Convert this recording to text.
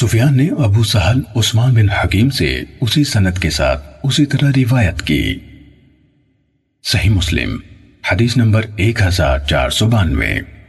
سفیان نے ابو سہل عثمان بن حکیم سے اسی سنت کے ساتھ اسی طرح روایت کی۔ صحیح مسلم، حدیث نمبر ایک ہزار چار سو بانوے۔